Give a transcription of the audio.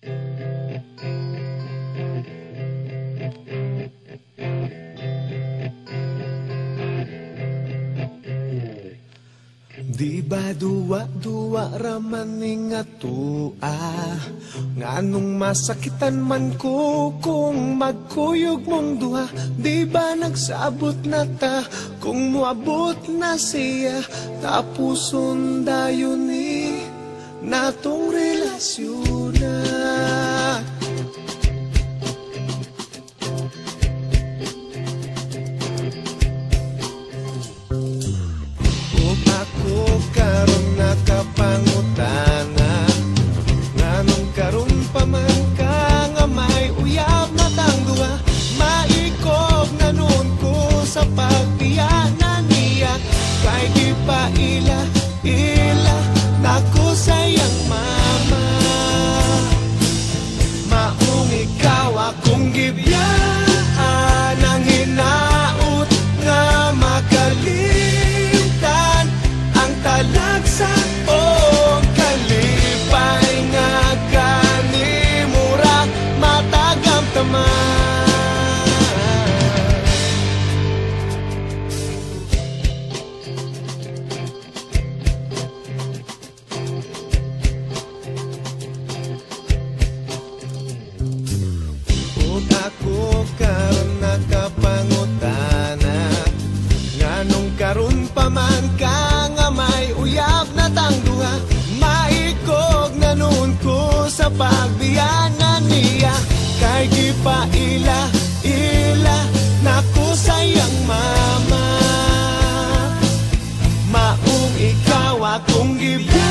Di ba duwa-duwa ramaning atua Nganong masakitan man ko kung magkuyog mong duha Di ba nagsabot na ta? Kung muabot na siya Tapuson dayon ni natong relasyon sa pagpiyanan niya. Kay di pa ila, ila ako karon nakapangutana. Nganong karon pa man may uyab na tangduha Maikog na ko sa pagbiyanan niya. Kay gipaila, ila, naku sayang mama. Maong ikaw akong gibiyaan